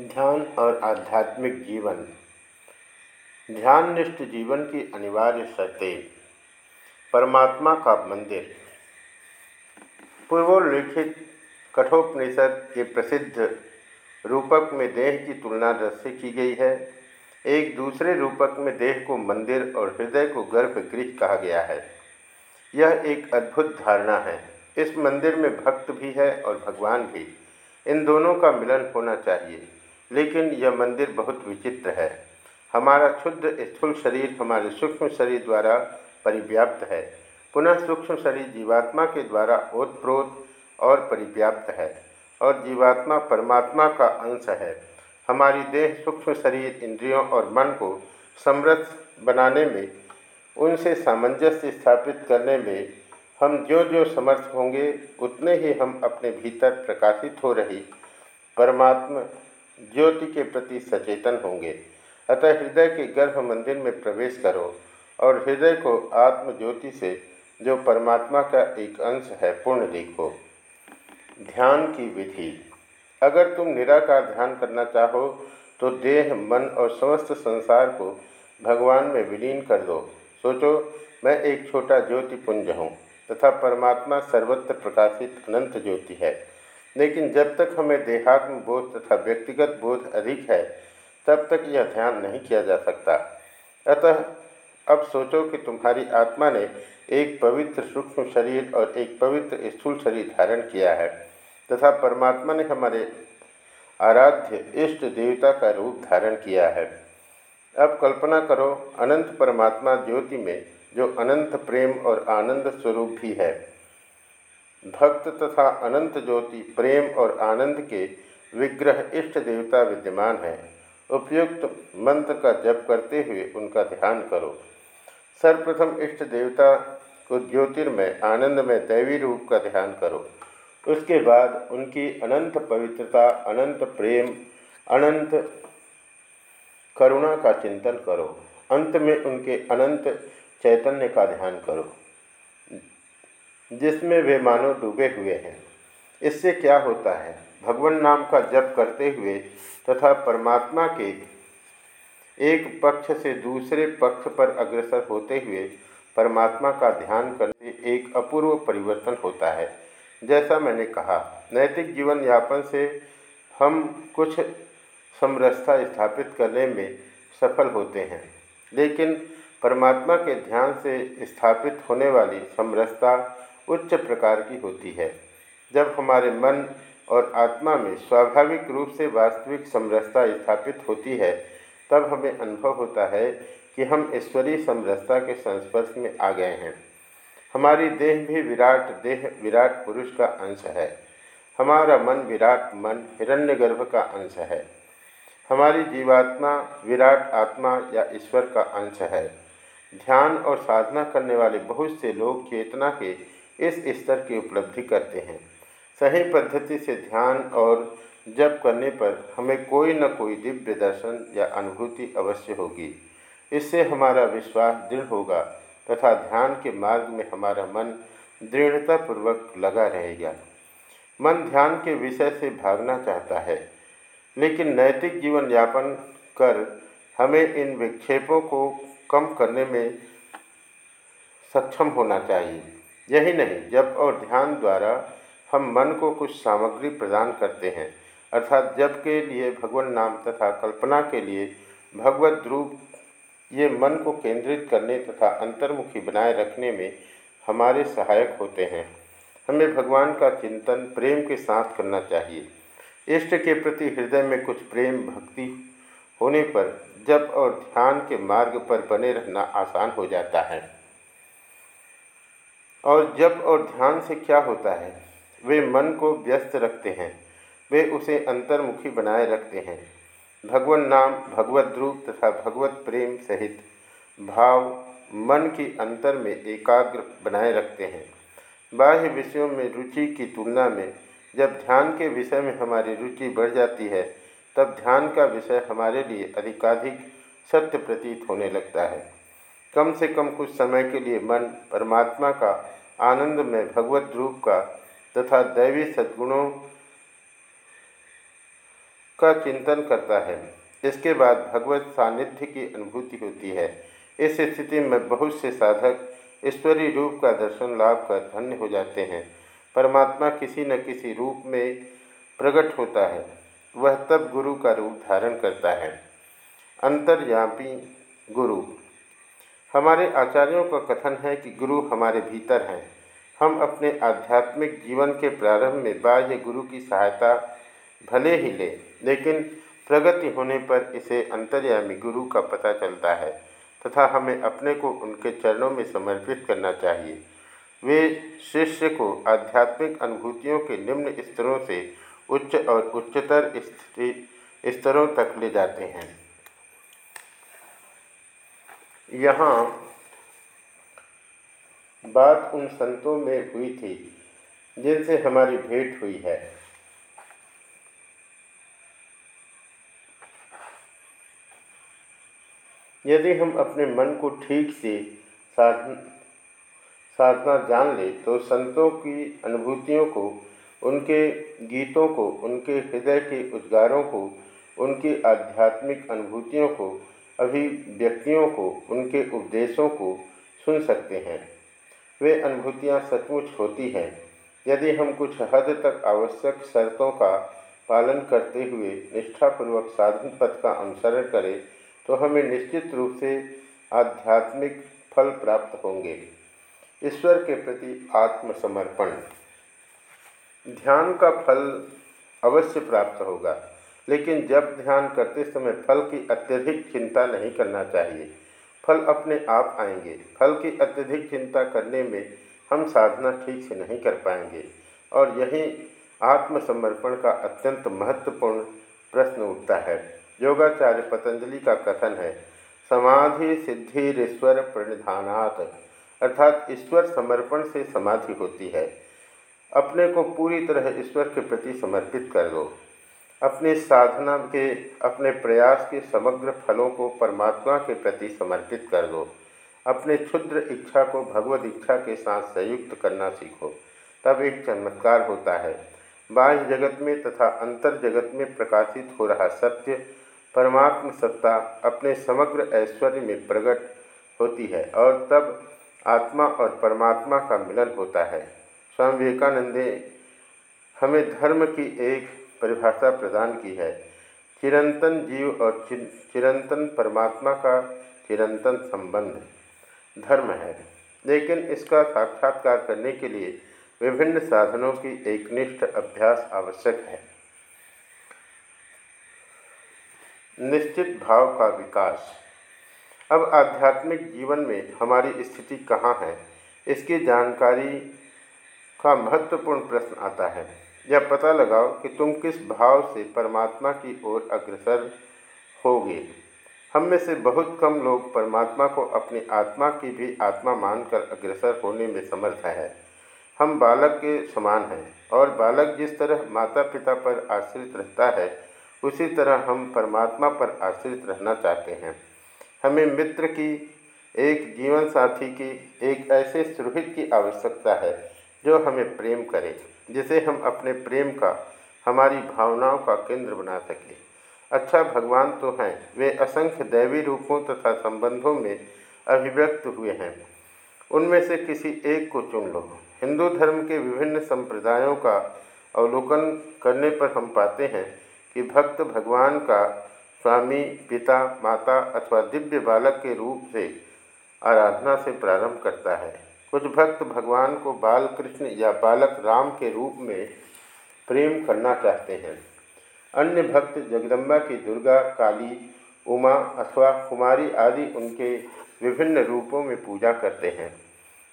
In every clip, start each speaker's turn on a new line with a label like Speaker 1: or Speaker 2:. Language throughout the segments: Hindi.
Speaker 1: ध्यान और आध्यात्मिक जीवन। ध्याननिष्ठ जीवन की अनिवार्य शर्तें। परमात्मा का मंदिर। पूर्वोल्लिखित कठोपनिषद के प्रसिद्ध रूपक में देह की तुलना से की गई है। एक दूसरे रूपक में देह को मंदिर और हृदय को गर्भगृह कहा गया है। यह एक अद्भुत धारणा है। इस मंदिर में भक्त भी है और भगवान भी। इन दोनों का मिलन होना चाहिए। लेकिन यह मंदिर बहुत विचित्र है। हमारा क्षुद्र स्थूल शरीर हमारे सूक्ष्म शरीर द्वारा परिव्याप्त है। पुनः सूक्ष्म शरीर जीवात्मा के द्वारा ओतप्रोत और परिव्याप्त है और जीवात्मा परमात्मा का अंश है। हमारी देह सूक्ष्म शरीर इंद्रियों और मन को समृद्ध बनाने में, उनसे सामंजस्य स्थापित करने में हम जो जो समर्थ होंगे, उतने ही हम अपने भीतर प्रकाशित हो रही परमात्मा ज्योति के प्रति सचेतन होंगे। अतः हृदय के गर्भ मंदिर में प्रवेश करो और हृदय को आत्म ज्योति से, जो परमात्मा का एक अंश है, पूर्ण देखो। ध्यान की विधि। अगर तुम निराकार ध्यान करना चाहो तो देह, मन और समस्त संसार को भगवान में विलीन कर दो। सोचो, मैं एक छोटा ज्योति पुंज हूँ, तथा परमात्मा सर्वत्र प्रकाशित अनंत ज्योति है। लेकिन जब तक हमें देहात्म बोध तथा व्यक्तिगत बोध अधिक है, तब तक यह ध्यान नहीं किया जा सकता। अतः अब सोचो कि तुम्हारी आत्मा ने एक पवित्र सूक्ष्म शरीर और एक पवित्र स्थूल शरीर धारण किया है, तथा परमात्मा ने हमारे आराध्य इष्ट देवता का रूप धारण किया है। अब कल्पना करो, अनंत परमात्मा ज्योति में जो अनंत प्रेम और आनंद स्वरूप भी है। भक्त तथा अनंत ज्योति, प्रेम और आनंद के विग्रह इष्ट देवता विद्यमान है। उपयुक्त मंत्र का जप करते हुए उनका ध्यान करो। सर्वप्रथम इष्ट देवता को ज्योतिर्मय आनंद में दैवी रूप का ध्यान करो। उसके बाद उनकी अनंत पवित्रता, अनंत प्रेम, अनंत करुणा का चिंतन करो। अंत में उनके अनंत चैतन्य का ध्यान करो। जिसमें वे मानो डूबे हुए हैं। इससे क्या होता है? भगवान नाम का जप करते हुए तथा परमात्मा के एक पक्ष से दूसरे पक्ष पर अग्रसर होते हुए परमात्मा का ध्यान करने एक अपूर्व परिवर्तन होता है। जैसा मैंने कहा, नैतिक जीवन यापन से हम कुछ समरसता स्थापित करने में सफल होते हैं, लेकिन परमात्मा के ध्यान से स्थापित होने वाली समरसता उच्च प्रकार की होती है। जब हमारे मन और आत्मा में स्वाभाविक रूप से वास्तविक समरसता स्थापित होती है, तब हमें अनुभव होता है कि हम ईश्वरीय समरसता के संस्पर्श में आ गए हैं। हमारी देह भी विराट देह, विराट पुरुष का अंश है। हमारा मन विराट मन हिरण्यगर्भ का अंश है। हमारी जीवात्मा विराट आत्मा या ईश्वर का अंश है। ध्यान और साधना करने वाले बहुत से लोग चेतना के इस स्तर की उपलब्धि करते हैं। सही पद्धति से ध्यान और जप करने पर हमें कोई न कोई दिव्य दर्शन या अनुभूति अवश्य होगी। इससे हमारा विश्वास दृढ़ होगा तथा ध्यान के मार्ग में हमारा मन दृढ़तापूर्वक लगा रहेगा। मन ध्यान के विषय से भागना चाहता है, लेकिन नैतिक जीवन यापन कर हमें इन विक्षेपों को कम करने में सक्षम होना चाहिए। यही नहीं जब और ध्यान द्वारा हम मन को कुछ सामग्री प्रदान करते हैं। अर्थात जब के लिए भगवान नाम तथा कल्पना के लिए भगवत रूप ये मन को केंद्रित करने तथा अंतर्मुखी बनाए रखने में हमारे सहायक होते हैं। हमें भगवान का चिंतन प्रेम के साथ करना चाहिए। इष्ट के प्रति हृदय में कुछ प्रेम भक्ति होने पर जप और ध्यान के मार्ग पर बने रहना आसान हो जाता है। और जप और ध्यान से क्या होता है? वे मन को व्यस्त रखते हैं। वे उसे अंतर्मुखी बनाए रखते हैं। भगवान नाम, भगवत रूप तथा भगवत प्रेम सहित भाव मन की अंतर में एकाग्र बनाए रखते हैं। बाह्य विषयों में रुचि की तुलना में जब ध्यान के विषय में हमारी रुचि बढ़ जाती है, तब ध्यान का विषय हमारे लिए अधिकाधिक सत्य प्रतीत होने लगता है। कम से कम कुछ समय के लिए मन परमात्मा का आनंद में भगवत रूप का तथा दैवी सद्गुणों का चिंतन करता है। इसके बाद भगवत सानिध्य की अनुभूति होती है। इस स्थिति में बहुत से साधक ईश्वरीय रूप का दर्शन लाभ कर धन्य हो जाते हैं। परमात्मा किसी न किसी रूप में प्रकट होता है। वह तब गुरु का रूप धारण करता है। अंतर्यापी गुरु हमारे आचार्यों का कथन है कि गुरु हमारे भीतर हैं। हम अपने आध्यात्मिक जीवन के प्रारंभ में बाह्य गुरु की सहायता भले ही लें, लेकिन प्रगति होने पर इसे अंतर्यामी गुरु का पता चलता है तथा हमें अपने को उनके चरणों में समर्पित करना चाहिए। वे शिष्य को आध्यात्मिक अनुभूतियों के निम्न स्तरों से उच्च और उच्चतर स्तरों तक ले जाते हैं। यहाँ बात उन संतों में हुई थी, जिनसे हमारी भेंट हुई है। यदि हम अपने मन को ठीक से साधन साधना जान ले तो संतों की अनुभूतियों को, उनके गीतों को, उनके हृदय के उद्गारों को, उनकी आध्यात्मिक अनुभूतियों को अभिव्यक्तियों को, उनके उपदेशों को सुन सकते हैं। वे अनुभूतियाँ सचमुच होती हैं। यदि हम कुछ हद तक आवश्यक शर्तों का पालन करते हुए निष्ठापूर्वक साधन पथ का अनुसरण करें तो हमें निश्चित रूप से आध्यात्मिक फल प्राप्त होंगे। ईश्वर के प्रति आत्मसमर्पण। ध्यान का फल अवश्य प्राप्त होगा। लेकिन जब ध्यान करते समय फल की अत्यधिक चिंता नहीं करना चाहिए। फल अपने आप आएँगे। फल की अत्यधिक चिंता करने में हम साधना ठीक से नहीं कर पाएँगे। और यही आत्मसमर्पण का अत्यंत महत्वपूर्ण प्रश्न उठता है। योगाचार्य पतंजलि का कथन है, समाधि सिद्धिश्वर प्रणिधानात, अर्थात ईश्वर समर्पण से समाधि होती है। अपने को पूरी तरह ईश्वर के प्रति समर्पित कर दो। अपनी साधना के, अपने प्रयास के समग्र फलों को परमात्मा के प्रति समर्पित कर दो। अपने क्षुद्र इच्छा को भगवत इच्छा के साथ संयुक्त करना सीखो। तब एक चमत्कार होता है। बाह्य जगत में तथा अंतर जगत में प्रकाशित हो रहा सत्य, परमात्म सत्ता अपने समग्र ऐश्वर्य में प्रकट होती है और तब आत्मा और परमात्मा का मिलन होता है। स्वामी विवेकानंद ने हमें धर्म की एक परिभाषा प्रदान की है। चिरंतन जीव और चिरंतन परमात्मा का चिरंतन संबंध धर्म है। लेकिन इसका साक्षात्कार करने के लिए विभिन्न साधनों की एक निष्ठ अभ्यास आवश्यक है। निश्चित भाव का विकास। अब आध्यात्मिक जीवन में हमारी स्थिति कहाँ है, इसकी जानकारी का महत्वपूर्ण प्रश्न आता है। यह पता लगाओ कि तुम किस भाव से परमात्मा की ओर अग्रसर होगे। हम में से बहुत कम लोग परमात्मा को अपनी आत्मा की भी आत्मा मानकर अग्रसर होने में समर्थ है। हम बालक के समान हैं और बालक जिस तरह माता पिता पर आश्रित रहता है, उसी तरह हम परमात्मा पर आश्रित रहना चाहते हैं। हमें मित्र की, एक जीवन साथी की, एक ऐसे सुरहित की आवश्यकता है जो हमें प्रेम करे। जिसे हम अपने प्रेम का, हमारी भावनाओं का केंद्र बना सकें। अच्छा भगवान तो हैं, वे असंख्य दैवी रूपों तथा संबंधों में अभिव्यक्त हुए हैं। उनमें से किसी एक को चुन लो। हिंदू धर्म के विभिन्न संप्रदायों का अवलोकन करने पर हम पाते हैं कि भक्त भगवान का स्वामी, पिता, माता अथवा दिव्य बालक के रूप से आराधना से प्रारंभ करता है। कुछ भक्त भगवान को बाल कृष्ण या बालक राम के रूप में प्रेम करना चाहते हैं। अन्य भक्त जगदम्बा की दुर्गा, काली, उमा अथवा कुमारी आदि उनके विभिन्न रूपों में पूजा करते हैं।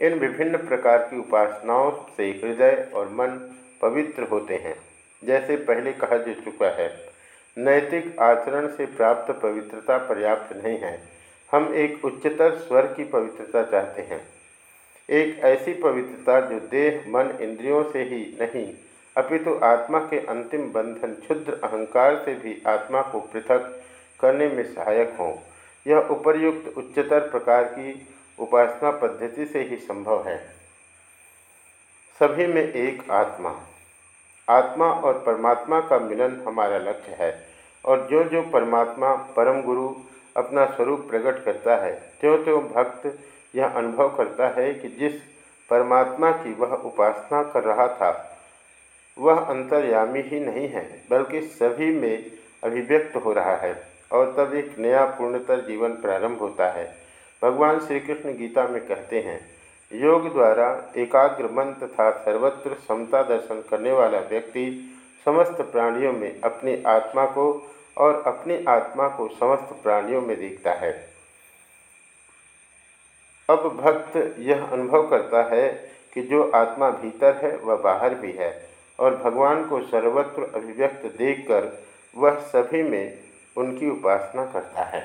Speaker 1: इन विभिन्न प्रकार की उपासनाओं से हृदय और मन पवित्र होते हैं। जैसे पहले कहा जा चुका है, नैतिक आचरण से प्राप्त पवित्रता पर्याप्त नहीं है। हम एक उच्चतर स्वर की पवित्रता चाहते हैं। एक ऐसी पवित्रता जो देह, मन, इंद्रियों से ही नहीं, अपितु तो आत्मा के अंतिम बंधन क्षुद्र अहंकार से भी आत्मा को पृथक करने में सहायक हों। यह उपर्युक्त उच्चतर प्रकार की उपासना पद्धति से ही संभव है। सभी में एक आत्मा। आत्मा और परमात्मा का मिलन हमारा लक्ष्य है, और जो जो परमात्मा परम गुरु अपना स्वरूप प्रकट करता है त्यों त्यों भक्त यह अनुभव करता है कि जिस परमात्मा की वह उपासना कर रहा था, वह अंतर्यामी ही नहीं है, बल्कि सभी में अभिव्यक्त हो रहा है और तब एक नया पूर्णतर जीवन प्रारंभ होता है। भगवान श्री कृष्ण गीता में कहते हैं, योग द्वारा एकाग्र मन तथा सर्वत्र समता दर्शन करने वाला व्यक्ति समस्त प्राणियों में अपनी आत्मा को और अपनी आत्मा को समस्त प्राणियों में देखता है। अब भक्त यह अनुभव करता है कि जो आत्मा भीतर है, वह बाहर भी है और भगवान को सर्वत्र अभिव्यक्त देखकर वह सभी में उनकी उपासना करता है।